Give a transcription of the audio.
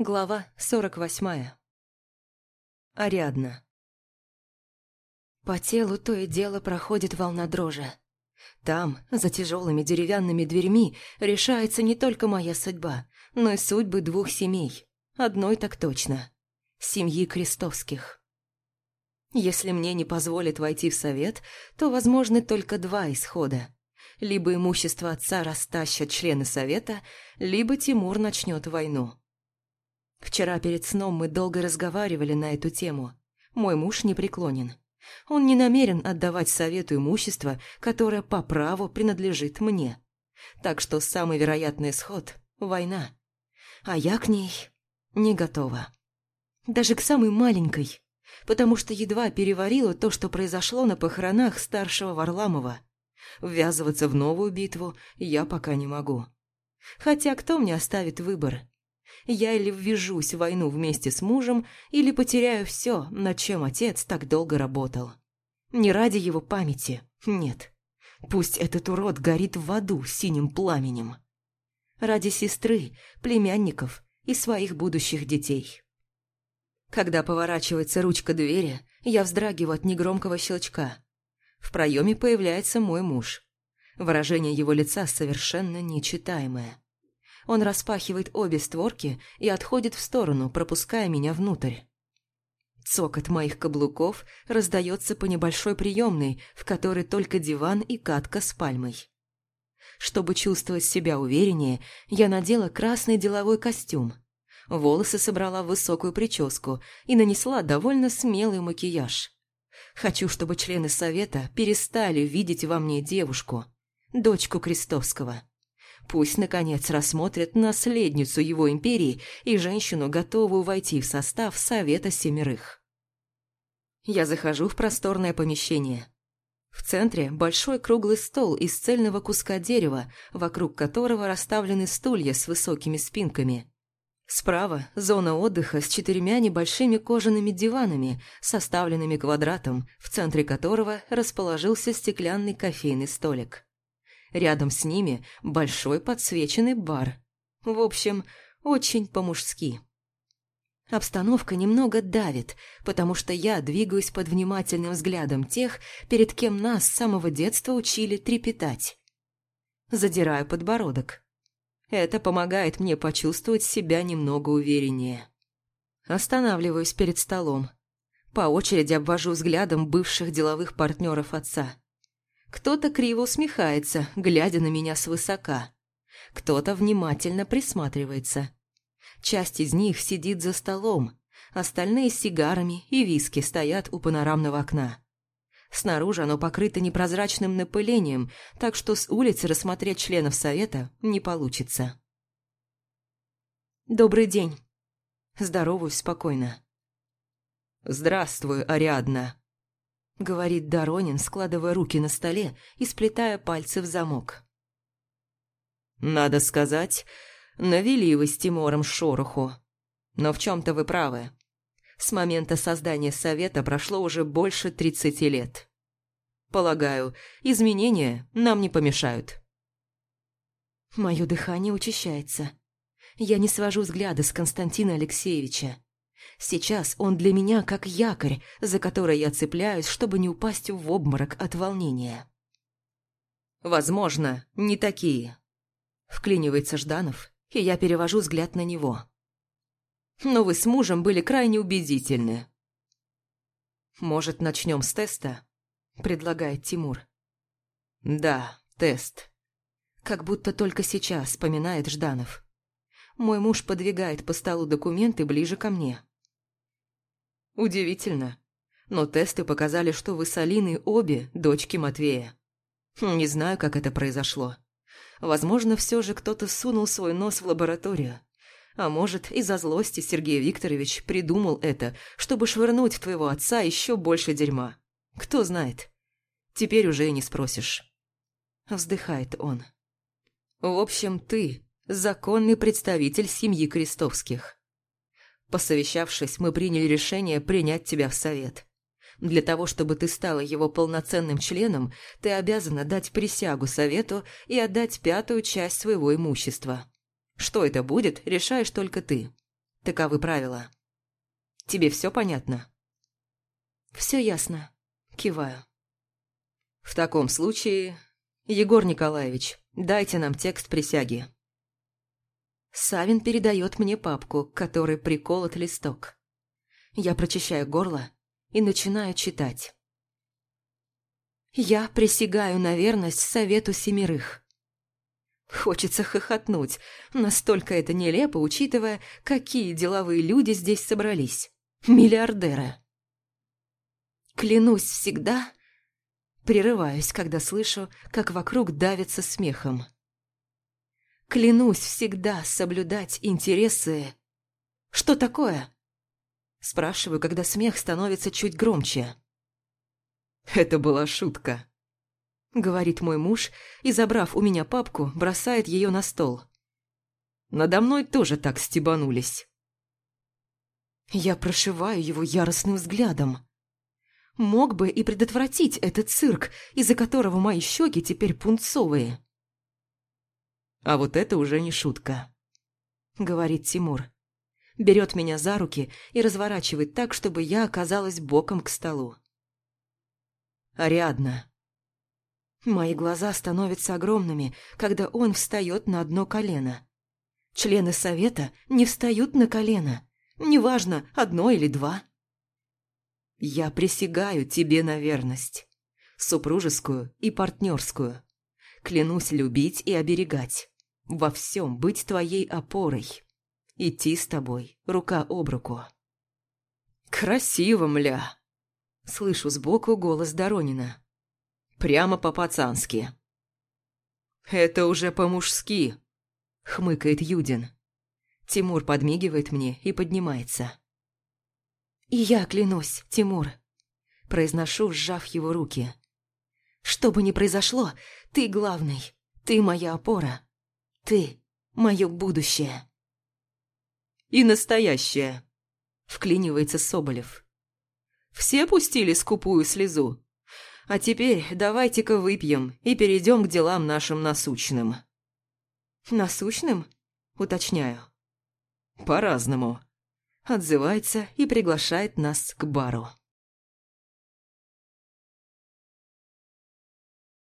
Глава сорок восьмая. Ариадна. По телу то и дело проходит волна дрожи. Там, за тяжелыми деревянными дверьми, решается не только моя судьба, но и судьбы двух семей. Одной так точно. Семьи Крестовских. Если мне не позволят войти в совет, то возможны только два исхода. Либо имущество отца растащат члены совета, либо Тимур начнет войну. Вчера перед сном мы долго разговаривали на эту тему. Мой муж непреклонен. Он не намерен отдавать совету имущество, которое по праву принадлежит мне. Так что самый вероятный исход – война. А я к ней не готова. Даже к самой маленькой, потому что едва переварила то, что произошло на похоронах старшего Варламова. Ввязываться в новую битву я пока не могу. Хотя кто мне оставит выбор? Я или ввяжусь в войну вместе с мужем, или потеряю все, над чем отец так долго работал. Не ради его памяти, нет. Пусть этот урод горит в аду синим пламенем. Ради сестры, племянников и своих будущих детей. Когда поворачивается ручка двери, я вздрагиваю от негромкого щелчка. В проеме появляется мой муж. Выражение его лица совершенно нечитаемое. Он распахивает обе створки и отходит в сторону, пропуская меня внутрь. Цокот моих каблуков раздается по небольшой приемной, в которой только диван и катка с пальмой. Чтобы чувствовать себя увереннее, я надела красный деловой костюм. Волосы собрала в высокую прическу и нанесла довольно смелый макияж. Хочу, чтобы члены совета перестали видеть во мне девушку, дочку Крестовского. Пусть, наконец, рассмотрят наследницу его империи и женщину, готовую войти в состав Совета Семерых. Я захожу в просторное помещение. В центре большой круглый стол из цельного куска дерева, вокруг которого расставлены стулья с высокими спинками. Справа – зона отдыха с четырьмя небольшими кожаными диванами, составленными квадратом, в центре которого расположился стеклянный кофейный столик. Рядом с ними большой подсвеченный бар. В общем, очень по-мужски. Обстановка немного давит, потому что я двигаюсь под внимательным взглядом тех, перед кем нас с самого детства учили трепетать. Задираю подбородок. Это помогает мне почувствовать себя немного увереннее. Останавливаюсь перед столом. По очереди обвожу взглядом бывших деловых партнеров отца. Кто-то криво усмехается, глядя на меня свысока. Кто-то внимательно присматривается. Часть из них сидит за столом, остальные с сигарами и виски стоят у панорамного окна. Снаружи оно покрыто непрозрачным напылением, так что с улицы рассмотреть членов совета не получится. «Добрый день». Здороваюсь спокойно. «Здравствуй, Ариадна», — говорит Доронин, складывая руки на столе и сплетая пальцы в замок. «Надо сказать, навели вы с Тимором шороху. Но в чем-то вы правы. С момента создания совета прошло уже больше тридцати лет. Полагаю, изменения нам не помешают». Мое дыхание учащается. Я не свожу взгляда с Константина Алексеевича. Сейчас он для меня как якорь, за который я цепляюсь, чтобы не упасть в обморок от волнения. «Возможно, не такие», — вклинивается Жданов, и я перевожу взгляд на него. «Но вы с мужем были крайне убедительны». «Может, начнем с теста?» — предлагает Тимур. «Да, тест». Как будто только сейчас вспоминает Жданов. Мой муж подвигает по столу документы ближе ко мне. Удивительно. Но тесты показали, что вы с Алиной обе дочки Матвея. Не знаю, как это произошло. Возможно, все же кто-то сунул свой нос в лабораторию. А может, из-за злости Сергей Викторович придумал это, чтобы швырнуть в твоего отца еще больше дерьма. Кто знает. Теперь уже и не спросишь. Вздыхает он. В общем, ты законный представитель семьи Крестовских. Посовещавшись, мы приняли решение принять тебя в совет. Для того, чтобы ты стала его полноценным членом, ты обязана дать присягу совету и отдать пятую часть своего имущества. Что это будет, решаешь только ты. Таковы правила. Тебе все понятно? Все ясно. Киваю. В таком случае, Егор Николаевич, дайте нам текст присяги. Савин передает мне папку, которой приколот листок. Я прочищаю горло и начинаю читать. Я присягаю на верность совету семерых. Хочется хохотнуть, настолько это нелепо, учитывая, какие деловые люди здесь собрались. Миллиардеры. Клянусь всегда... Прерываюсь, когда слышу, как вокруг давится смехом. Клянусь всегда соблюдать интересы... Что такое? Спрашиваю, когда смех становится чуть громче. Это была шутка. Говорит мой муж и, забрав у меня папку, бросает ее на стол. Надо мной тоже так стебанулись. Я прошиваю его яростным взглядом. Мог бы и предотвратить этот цирк, из-за которого мои щеки теперь пунцовые. А вот это уже не шутка, говорит Тимур. Берет меня за руки и разворачивает так, чтобы я оказалась боком к столу. Ариадна. Мои глаза становятся огромными, когда он встает на одно колено. Члены совета не встают на колено. Неважно, одно или два. Я присягаю тебе на верность. Супружескую и партнерскую. Клянусь любить и оберегать. Во всем быть твоей опорой. Идти с тобой рука об руку. Красиво, мля. Слышу сбоку голос Доронина. Прямо по-пацански. «Это уже по-мужски», — хмыкает Юдин. Тимур подмигивает мне и поднимается. «И я клянусь, Тимур», — произношу, сжав его руки. «Что бы ни произошло, ты главный, ты моя опора, ты мое будущее». «И настоящее», — вклинивается Соболев. Все пустили скупую слезу. А теперь давайте-ка выпьем и перейдем к делам нашим насущным. Насущным? Уточняю. По-разному. Отзывается и приглашает нас к бару.